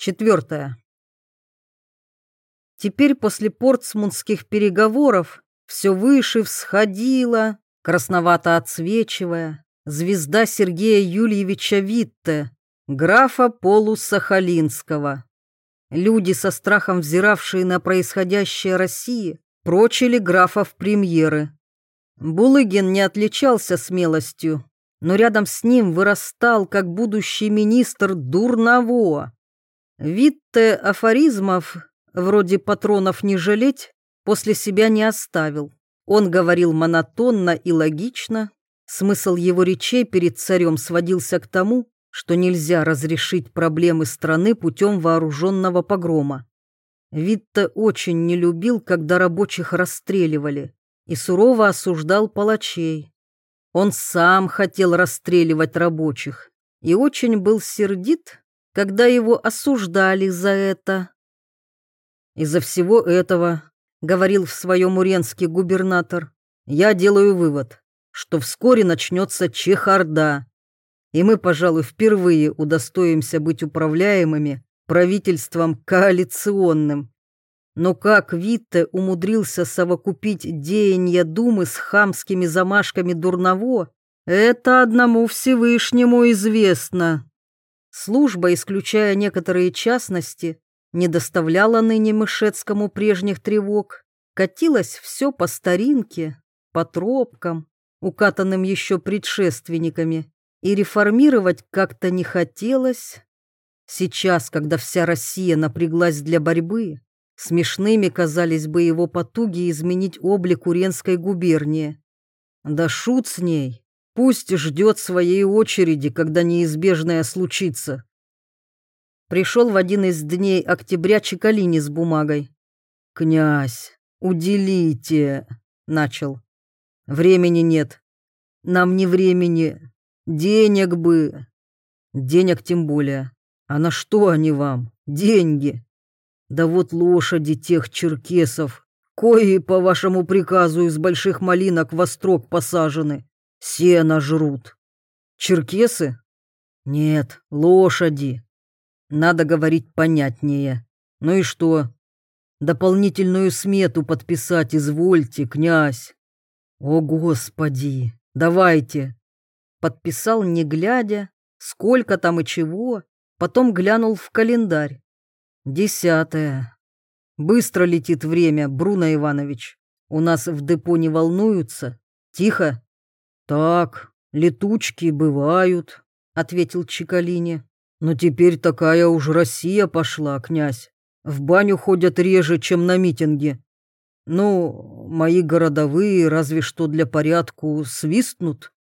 Четвертое. Теперь после портсмутских переговоров все выше всходила, красновато отсвечивая, звезда Сергея Юльевича Витте, графа Полусахалинского. Люди, со страхом взиравшие на происходящее России, прочили графа в премьеры. Булыгин не отличался смелостью, но рядом с ним вырастал, как будущий министр Дурново. Витте афоризмов, вроде патронов не жалеть, после себя не оставил. Он говорил монотонно и логично. Смысл его речей перед царем сводился к тому, что нельзя разрешить проблемы страны путем вооруженного погрома. Витте очень не любил, когда рабочих расстреливали, и сурово осуждал палачей. Он сам хотел расстреливать рабочих и очень был сердит, когда его осуждали за это. Из-за всего этого, говорил в своем уренский губернатор, я делаю вывод, что вскоре начнется чехарда, и мы, пожалуй, впервые удостоимся быть управляемыми правительством коалиционным. Но как Витте умудрился совокупить деяния Думы с хамскими замашками Дурново, это одному Всевышнему известно. Служба, исключая некоторые частности, не доставляла ныне Мышецкому прежних тревог. Катилось все по старинке, по тропкам, укатанным еще предшественниками, и реформировать как-то не хотелось. Сейчас, когда вся Россия напряглась для борьбы, смешными казались бы его потуги изменить облик Уренской губернии. Да шут с ней, Пусть ждет своей очереди, когда неизбежное случится. Пришел в один из дней октября Чекалини с бумагой. «Князь, уделите», — начал. «Времени нет. Нам не времени. Денег бы. Денег тем более. А на что они вам? Деньги. Да вот лошади тех черкесов, кои по вашему приказу из больших малинок во строк посажены. Сено жрут. Черкесы? Нет, лошади. Надо говорить понятнее. Ну и что? Дополнительную смету подписать извольте, князь. О, Господи, давайте. Подписал, не глядя, сколько там и чего, потом глянул в календарь. Десятое. Быстро летит время, Бруно Иванович. У нас в депо не волнуются. Тихо. «Так, летучки бывают», — ответил Чикалине. «Но теперь такая уж Россия пошла, князь. В баню ходят реже, чем на митинге. Ну, мои городовые разве что для порядку свистнут.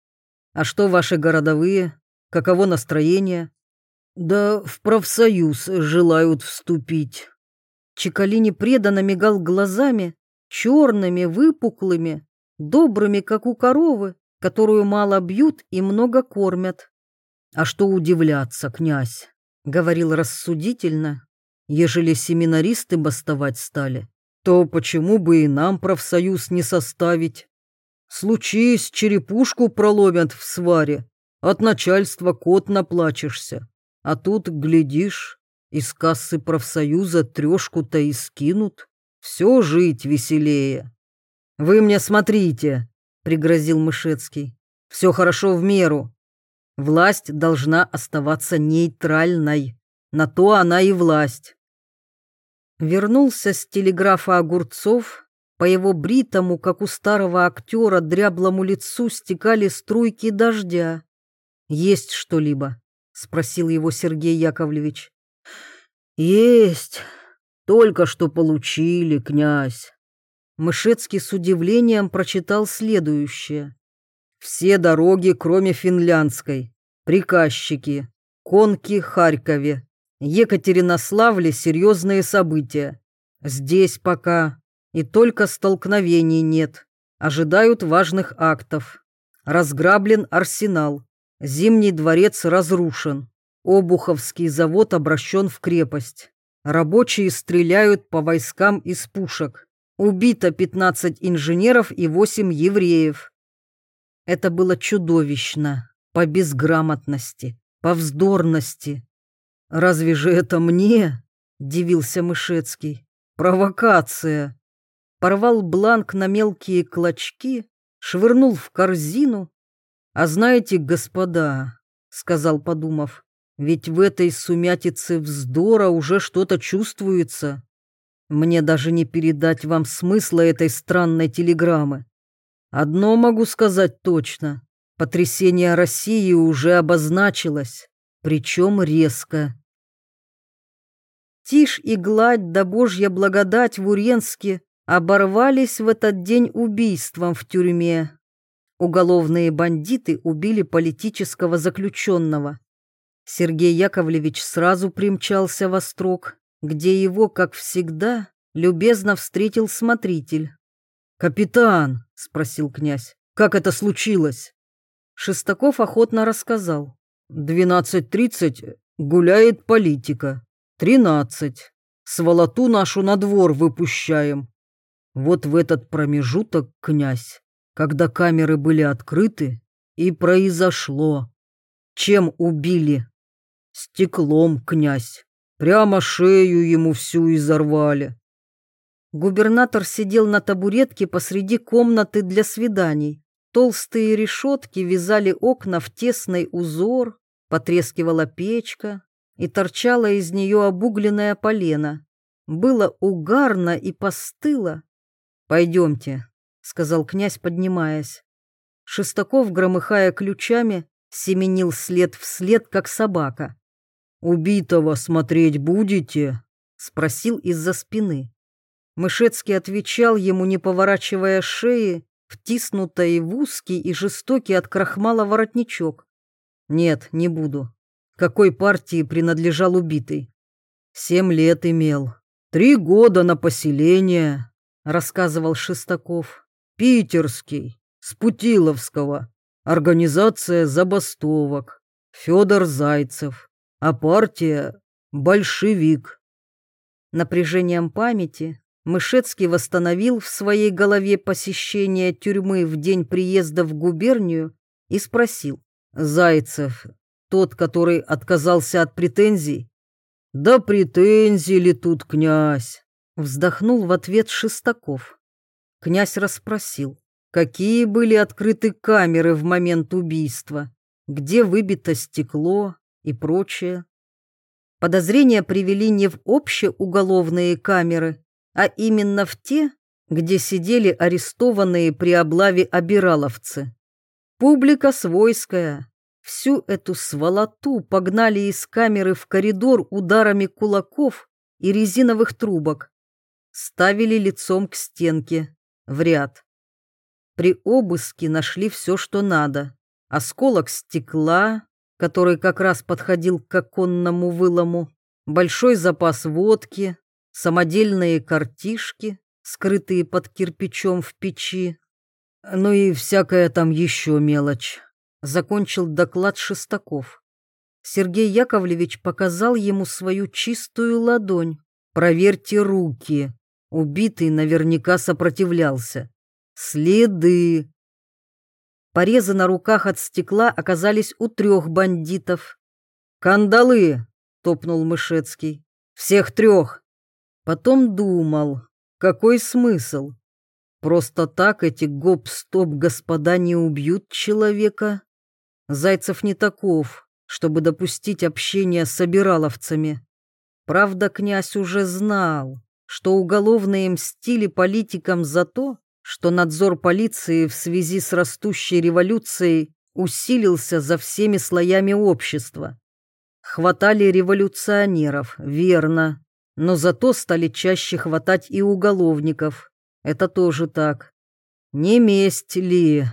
А что ваши городовые? Каково настроение?» «Да в профсоюз желают вступить». Чикалини преданно мигал глазами, черными, выпуклыми, добрыми, как у коровы, которую мало бьют и много кормят. А что удивляться, князь, говорил рассудительно, ежели семинаристы бастовать стали, то почему бы и нам профсоюз не составить? Случись, черепушку проломят в сваре, от начальства кот наплачешься, а тут, глядишь, из кассы профсоюза трешку-то и скинут, все жить веселее. Вы мне смотрите, пригрозил Мышецкий. Все хорошо в меру. Власть должна оставаться нейтральной. На то она и власть. Вернулся с телеграфа Огурцов. По его бритому, как у старого актера, дряблому лицу стекали струйки дождя. «Есть что-либо?» — спросил его Сергей Яковлевич. «Есть. Только что получили, князь». Мышецкий с удивлением прочитал следующее. «Все дороги, кроме финляндской. Приказчики. Конки Харькове. Екатеринославле серьезные события. Здесь пока и только столкновений нет. Ожидают важных актов. Разграблен арсенал. Зимний дворец разрушен. Обуховский завод обращен в крепость. Рабочие стреляют по войскам из пушек. Убито 15 инженеров и 8 евреев. Это было чудовищно по безграмотности, по вздорности. Разве же это мне? Дивился Мышецкий. Провокация. Порвал бланк на мелкие клочки, швырнул в корзину. А знаете, господа, сказал, подумав, ведь в этой сумятице вздора уже что-то чувствуется. Мне даже не передать вам смысла этой странной телеграммы. Одно могу сказать точно. Потрясение России уже обозначилось, причем резко. Тишь и гладь да божья благодать в Уренске оборвались в этот день убийством в тюрьме. Уголовные бандиты убили политического заключенного. Сергей Яковлевич сразу примчался во строк, где его, как всегда, любезно встретил смотритель. «Капитан!» — спросил князь. «Как это случилось?» Шестаков охотно рассказал. «Двенадцать тридцать гуляет политика. Тринадцать. Сволоту нашу на двор выпущаем. Вот в этот промежуток, князь, когда камеры были открыты, и произошло. Чем убили? Стеклом, князь. Прямо шею ему всю изорвали. Губернатор сидел на табуретке посреди комнаты для свиданий. Толстые решетки вязали окна в тесный узор, потрескивала печка, и торчала из нее обугленная полена. Было угарно и постыло. «Пойдемте», — сказал князь, поднимаясь. Шестаков, громыхая ключами, семенил след в след, как собака. «Убитого смотреть будете?» — спросил из-за спины. Мышецкий отвечал ему, не поворачивая шеи, втиснутой в узкий и жестокий от крахмала воротничок. «Нет, не буду. Какой партии принадлежал убитый?» «Семь лет имел. Три года на поселение», — рассказывал Шестаков. «Питерский, с Путиловского. Организация забастовок. Федор Зайцев а партия — большевик. Напряжением памяти Мышецкий восстановил в своей голове посещение тюрьмы в день приезда в губернию и спросил, «Зайцев, тот, который отказался от претензий?» «Да претензии ли тут, князь?» Вздохнул в ответ Шестаков. Князь расспросил, какие были открыты камеры в момент убийства, где выбито стекло, и прочее. Подозрения привели не в общеуголовные камеры, а именно в те, где сидели арестованные при облаве обираловцы. Публика свойская. Всю эту сволоту погнали из камеры в коридор ударами кулаков и резиновых трубок. Ставили лицом к стенке, в ряд. При обыске нашли все, что надо. Осколок стекла, который как раз подходил к оконному вылому, большой запас водки, самодельные картишки, скрытые под кирпичом в печи, ну и всякая там еще мелочь. Закончил доклад Шестаков. Сергей Яковлевич показал ему свою чистую ладонь. «Проверьте руки». Убитый наверняка сопротивлялся. «Следы. Порезы на руках от стекла оказались у трех бандитов. «Кандалы!» — топнул Мышецкий. «Всех трех!» Потом думал, какой смысл? Просто так эти гоп-стоп господа не убьют человека. Зайцев не таков, чтобы допустить общение с обираловцами. Правда, князь уже знал, что уголовные мстили политикам за то, что надзор полиции в связи с растущей революцией усилился за всеми слоями общества. Хватали революционеров, верно, но зато стали чаще хватать и уголовников. Это тоже так. Не месть ли?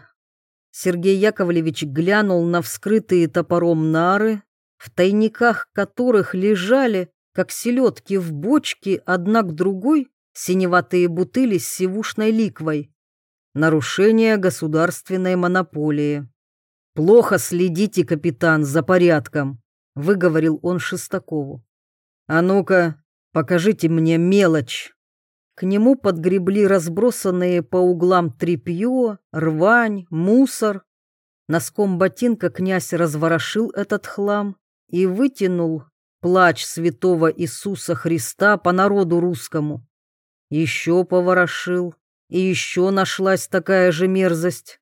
Сергей Яковлевич глянул на вскрытые топором нары, в тайниках которых лежали, как селедки в бочке, одна к другой, синеватые бутыли с сивушной ликвой. Нарушение государственной монополии. «Плохо следите, капитан, за порядком», — выговорил он Шестакову. «А ну-ка, покажите мне мелочь». К нему подгребли разбросанные по углам тряпье, рвань, мусор. Носком ботинка князь разворошил этот хлам и вытянул плач святого Иисуса Христа по народу русскому. Еще поворошил, и еще нашлась такая же мерзость.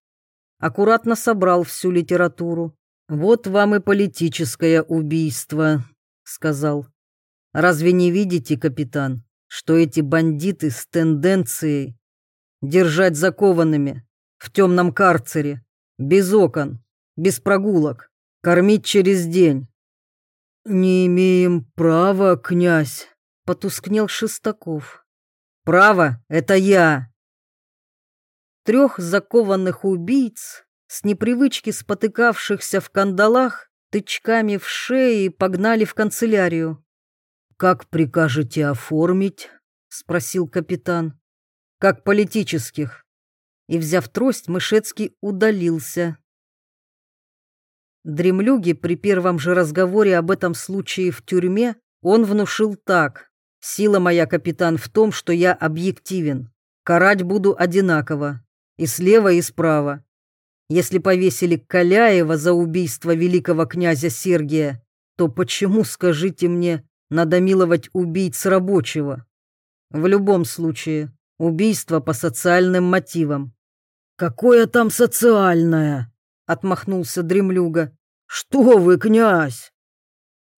Аккуратно собрал всю литературу. «Вот вам и политическое убийство», — сказал. «Разве не видите, капитан, что эти бандиты с тенденцией держать закованными в темном карцере, без окон, без прогулок, кормить через день?» «Не имеем права, князь», — потускнел Шестаков. «Право — это я», трех закованных убийц, с непривычки спотыкавшихся в кандалах, тычками в шее погнали в канцелярию. «Как прикажете оформить?» — спросил капитан. «Как политических». И, взяв трость, Мышецкий удалился. Дремлюги при первом же разговоре об этом случае в тюрьме он внушил так. «Сила моя, капитан, в том, что я объективен. Карать буду одинаково и слева, и справа. Если повесили Каляева за убийство великого князя Сергия, то почему, скажите мне, надо миловать убийц рабочего? В любом случае, убийство по социальным мотивам. «Какое там социальное?» — отмахнулся дремлюга. «Что вы, князь?»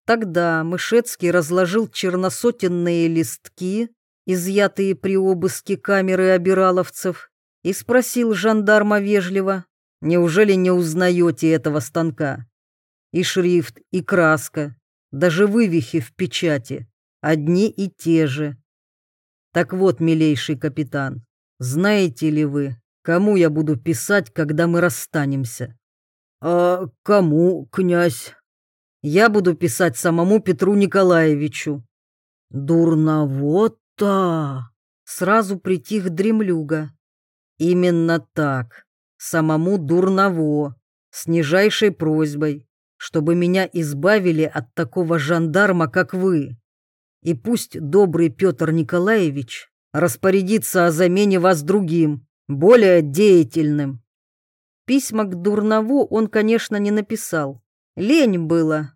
Тогда Мышецкий разложил черносотенные листки, изъятые при обыске камеры обираловцев, и спросил жандарма вежливо, «Неужели не узнаете этого станка? И шрифт, и краска, даже вывихи в печати, одни и те же. Так вот, милейший капитан, знаете ли вы, кому я буду писать, когда мы расстанемся?» «А кому, князь?» «Я буду писать самому Петру Николаевичу». «Дурновато!» Сразу притих дремлюга. Именно так, самому дурново, с нижайшей просьбой, чтобы меня избавили от такого жандарма, как вы. И пусть добрый Петр Николаевич распорядится о замене вас другим, более деятельным. Письма к Дурнову он, конечно, не написал. Лень было.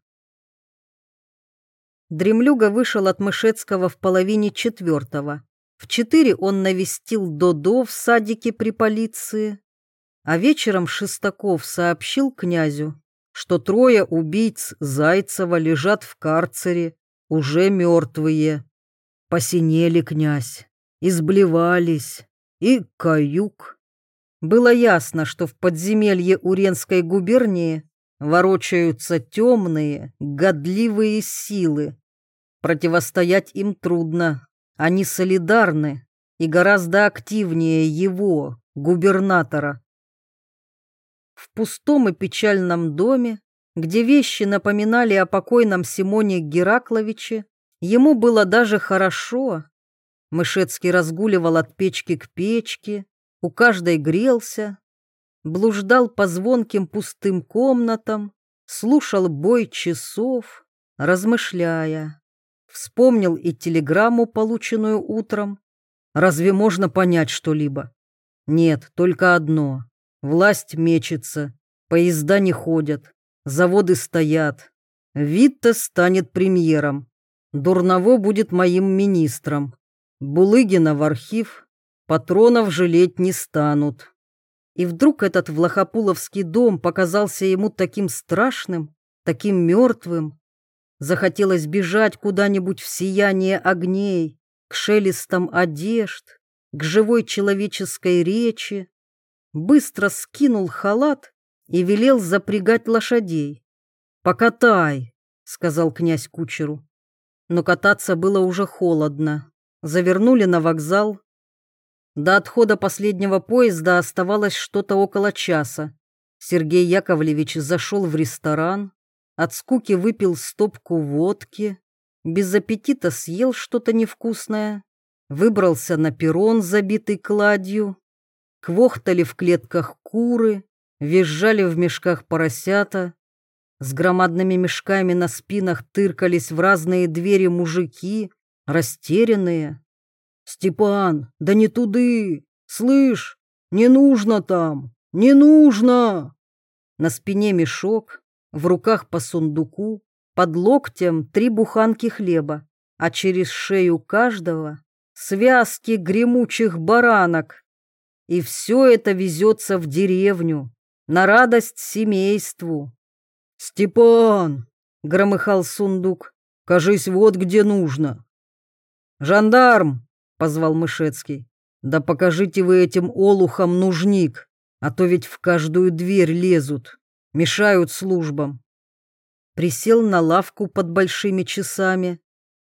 Дремлюга вышел от Мышецкого в половине четвертого. В четыре он навестил Додо в садике при полиции, а вечером Шестаков сообщил князю, что трое убийц Зайцева лежат в карцере, уже мертвые. Посинели князь, изблевались, и каюк. Было ясно, что в подземелье Уренской губернии ворочаются темные, годливые силы. Противостоять им трудно, они солидарны и гораздо активнее его, губернатора. В пустом и печальном доме, где вещи напоминали о покойном Симоне Геракловиче, ему было даже хорошо. Мышецкий разгуливал от печки к печке, у каждой грелся, блуждал по звонким пустым комнатам, слушал бой часов, размышляя. Вспомнил и телеграмму, полученную утром. Разве можно понять что-либо? Нет, только одно. Власть мечется, поезда не ходят, заводы стоят. Витта станет премьером. Дурново будет моим министром. Булыгина в архив. Патронов жалеть не станут. И вдруг этот Влахопуловский дом показался ему таким страшным, таким мертвым, Захотелось бежать куда-нибудь в сияние огней, к шелестам одежд, к живой человеческой речи. Быстро скинул халат и велел запрягать лошадей. «Покатай», — сказал князь кучеру. Но кататься было уже холодно. Завернули на вокзал. До отхода последнего поезда оставалось что-то около часа. Сергей Яковлевич зашел в ресторан, от скуки выпил стопку водки, без аппетита съел что-то невкусное, выбрался на перрон, забитый кладью. Квохтали в клетках куры, визжали в мешках поросята. С громадными мешками на спинах тыркались в разные двери мужики, растерянные. «Степан, да не туды! Слышь, не нужно там! Не нужно!» На спине мешок, в руках по сундуку, под локтем три буханки хлеба, а через шею каждого связки гремучих баранок. И все это везется в деревню, на радость семейству. «Степан!» — громыхал сундук. «Кажись, вот где нужно». «Жандарм!» — позвал Мышецкий. «Да покажите вы этим олухам нужник, а то ведь в каждую дверь лезут, мешают службам». Присел на лавку под большими часами.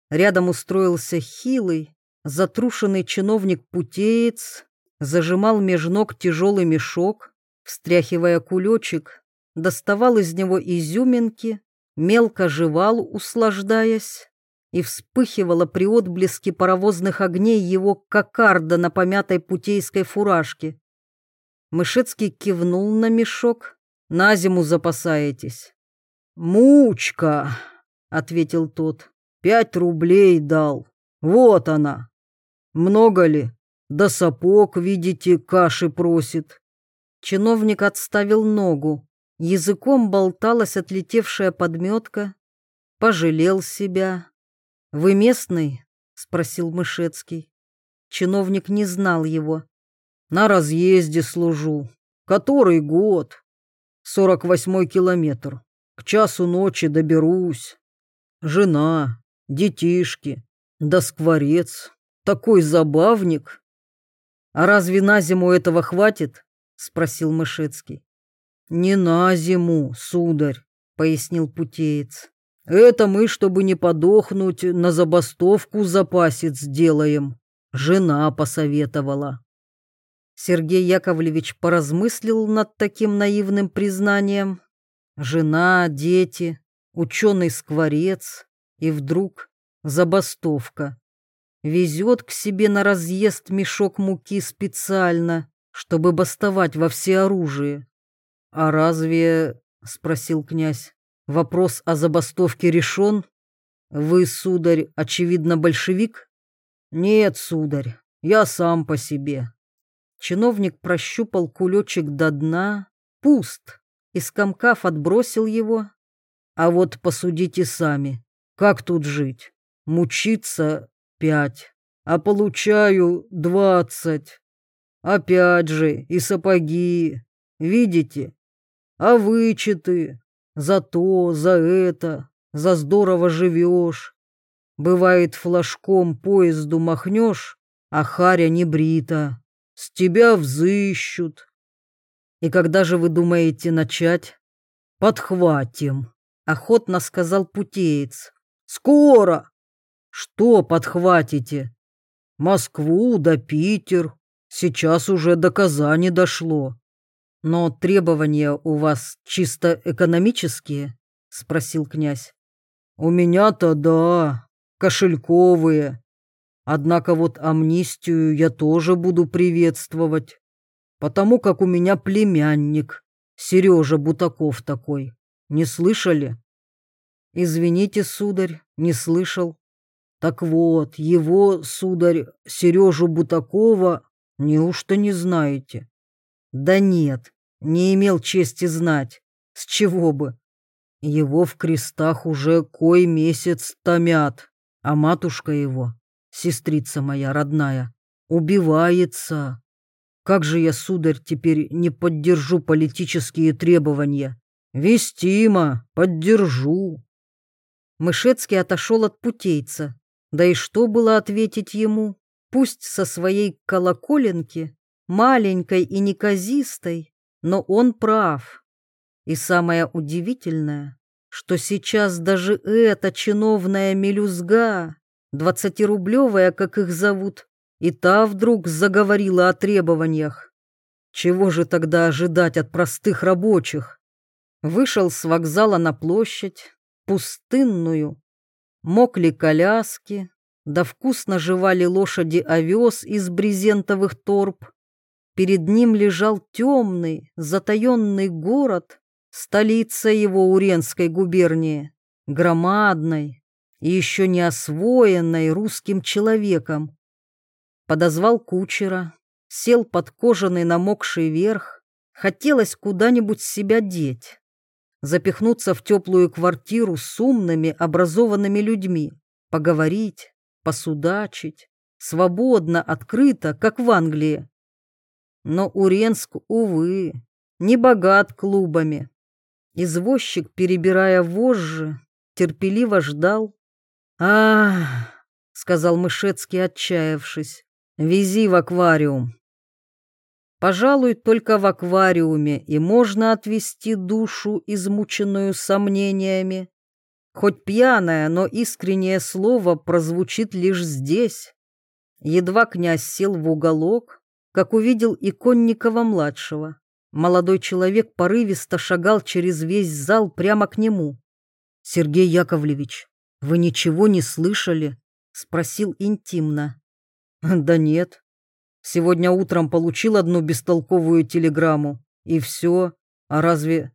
Рядом устроился хилый, затрушенный чиновник-путеец, зажимал меж ног тяжелый мешок, встряхивая кулечек, доставал из него изюминки, мелко жевал, услаждаясь, и вспыхивала при отблеске паровозных огней его кокарда на помятой путейской фуражке. Мышецкий кивнул на мешок. «На зиму запасаетесь». «Мучка!» — ответил тот. «Пять рублей дал. Вот она. Много ли? Да сапог, видите, каши просит. Чиновник отставил ногу. Языком болталась отлетевшая подметка. Пожалел себя. «Вы местный?» — спросил Мышецкий. Чиновник не знал его. «На разъезде служу. Который год?» «Сорок восьмой километр. К часу ночи доберусь. Жена, детишки, да скворец. Такой забавник. А разве на зиму этого хватит? спросил Мышецкий. Не на зиму, сударь, пояснил путеец. Это мы, чтобы не подохнуть, на забастовку запасец сделаем. Жена посоветовала. Сергей Яковлевич поразмыслил над таким наивным признанием. Жена, дети, ученый-скворец и вдруг забастовка. Везет к себе на разъезд мешок муки специально, чтобы бастовать во всеоружие. «А разве, — спросил князь, — вопрос о забастовке решен? Вы, сударь, очевидно, большевик?» «Нет, сударь, я сам по себе». Чиновник прощупал кулечек до дна, пуст, и скомкав отбросил его. «А вот посудите сами, как тут жить? Мучиться — пять, а получаю двадцать». Опять же, и сапоги, видите? А вычеты за то, за это, за здорово живешь. Бывает, флажком поезду махнешь, а харя не брита. С тебя взыщут. И когда же вы думаете начать? Подхватим, охотно сказал путеец. Скоро. Что подхватите? Москву да Питер, Сейчас уже до Казани дошло. Но требования у вас чисто экономические? Спросил князь. У меня-то да, кошельковые. Однако вот амнистию я тоже буду приветствовать, потому как у меня племянник, Сережа Бутаков такой. Не слышали? Извините, сударь, не слышал. Так вот, его, сударь, Сережу Бутакова Неужто не знаете? Да нет, не имел чести знать. С чего бы? Его в крестах уже кой месяц томят, а матушка его, сестрица моя родная, убивается. Как же я, сударь, теперь не поддержу политические требования? Вестимо, поддержу. Мышецкий отошел от путейца. Да и что было ответить ему? пусть со своей колоколенки, маленькой и неказистой, но он прав. И самое удивительное, что сейчас даже эта чиновная мелюзга, двадцатирублевая, как их зовут, и та вдруг заговорила о требованиях. Чего же тогда ожидать от простых рабочих? Вышел с вокзала на площадь, пустынную. Мокли коляски, да вкусно жевали лошади овес из брезентовых торб. Перед ним лежал темный, затаенный город, столица его Уренской губернии, громадной и еще не освоенной русским человеком. Подозвал кучера, сел под кожаный намокший верх, хотелось куда-нибудь себя деть. запихнуться в теплую квартиру с умными, образованными людьми, поговорить, посудачить, свободно, открыто, как в Англии. Но Уренск, увы, не богат клубами. Извозчик, перебирая вожжи, терпеливо ждал. а сказал Мышецкий, отчаявшись, — «вези в аквариум». Пожалуй, только в аквариуме и можно отвести душу, измученную сомнениями. Хоть пьяное, но искреннее слово прозвучит лишь здесь. Едва князь сел в уголок, как увидел Иконникова-младшего. Молодой человек порывисто шагал через весь зал прямо к нему. «Сергей Яковлевич, вы ничего не слышали?» — спросил интимно. «Да нет, Сегодня утром получил одну бестолковую телеграмму. И все. А разве...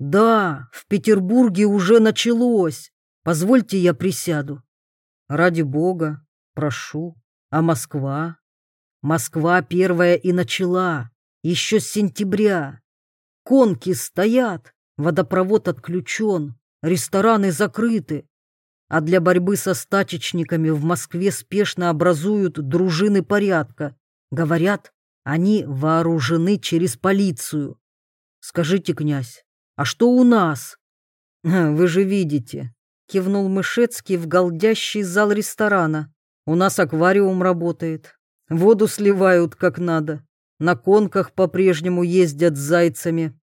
Да, в Петербурге уже началось. Позвольте я присяду. Ради бога, прошу. А Москва? Москва первая и начала. Еще с сентября. Конки стоят, водопровод отключен, рестораны закрыты. А для борьбы со стачечниками в Москве спешно образуют дружины порядка, Говорят, они вооружены через полицию. Скажите, князь, а что у нас? Вы же видите, кивнул Мышецкий в голдящий зал ресторана. У нас аквариум работает. Воду сливают как надо. На конках по-прежнему ездят с зайцами.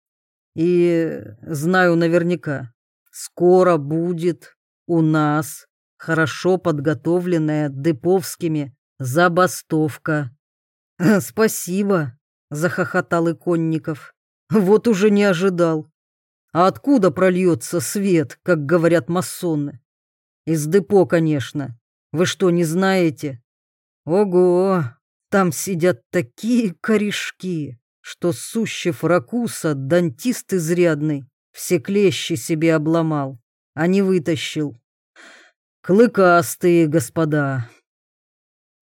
И знаю наверняка, скоро будет у нас хорошо подготовленная Деповскими забастовка. «Спасибо», — захохотал Иконников. «Вот уже не ожидал. А откуда прольется свет, как говорят масоны? Из депо, конечно. Вы что, не знаете? Ого, там сидят такие корешки, что сущев ракуса дантист изрядный все клещи себе обломал, а не вытащил. Клыкастые господа.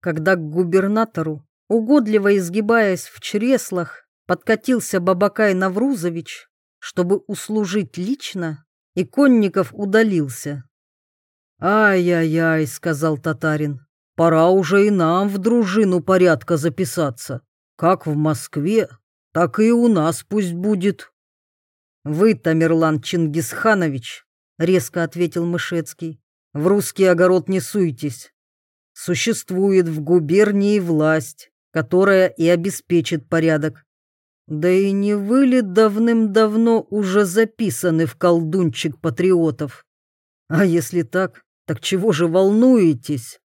Когда к губернатору Угодливо изгибаясь в чреслах, подкатился Бабакай Наврузович, чтобы услужить лично, и Конников удалился. «Ай-яй-яй», — сказал татарин, — «пора уже и нам в дружину порядка записаться. Как в Москве, так и у нас пусть будет». «Вы, Тамерлан Чингисханович», — резко ответил Мышецкий, — «в русский огород не суйтесь. Существует в губернии власть, которая и обеспечит порядок. Да и не вы ли давным-давно уже записаны в колдунчик патриотов? А если так, так чего же волнуетесь?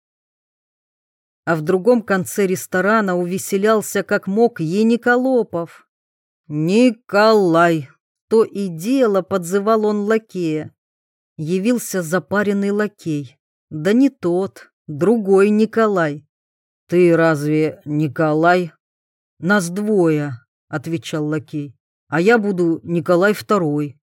А в другом конце ресторана увеселялся как мог Ениколопов. «Николай!» То и дело подзывал он лакея. Явился запаренный лакей. Да не тот, другой Николай. «Ты разве Николай?» «Нас двое», — отвечал лакей, «а я буду Николай Второй».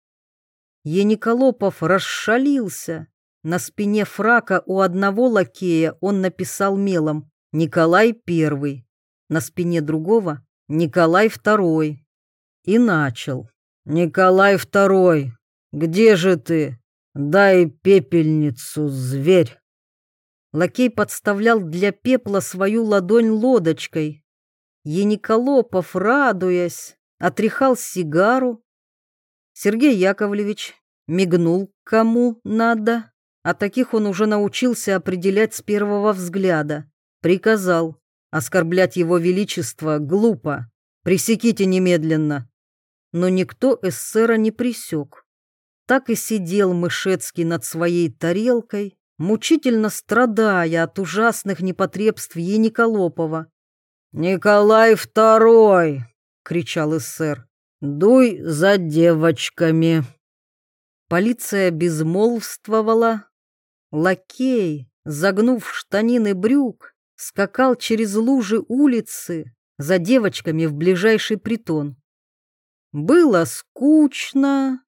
Ениколопов расшалился. На спине фрака у одного лакея он написал мелом «Николай Первый», на спине другого «Николай Второй». И начал «Николай Второй, где же ты? Дай пепельницу, зверь!» Лакей подставлял для пепла свою ладонь лодочкой. Ениколопов, радуясь, отряхал сигару. Сергей Яковлевич мигнул кому надо, а таких он уже научился определять с первого взгляда. Приказал, оскорблять его величество глупо, пресеките немедленно. Но никто эсера не присек. Так и сидел Мышецкий над своей тарелкой, мучительно страдая от ужасных непотребств Ениколопова. «Николай Второй!» — кричал эсэр. «Дуй за девочками!» Полиция безмолвствовала. Лакей, загнув штанины брюк, скакал через лужи улицы за девочками в ближайший притон. Было скучно,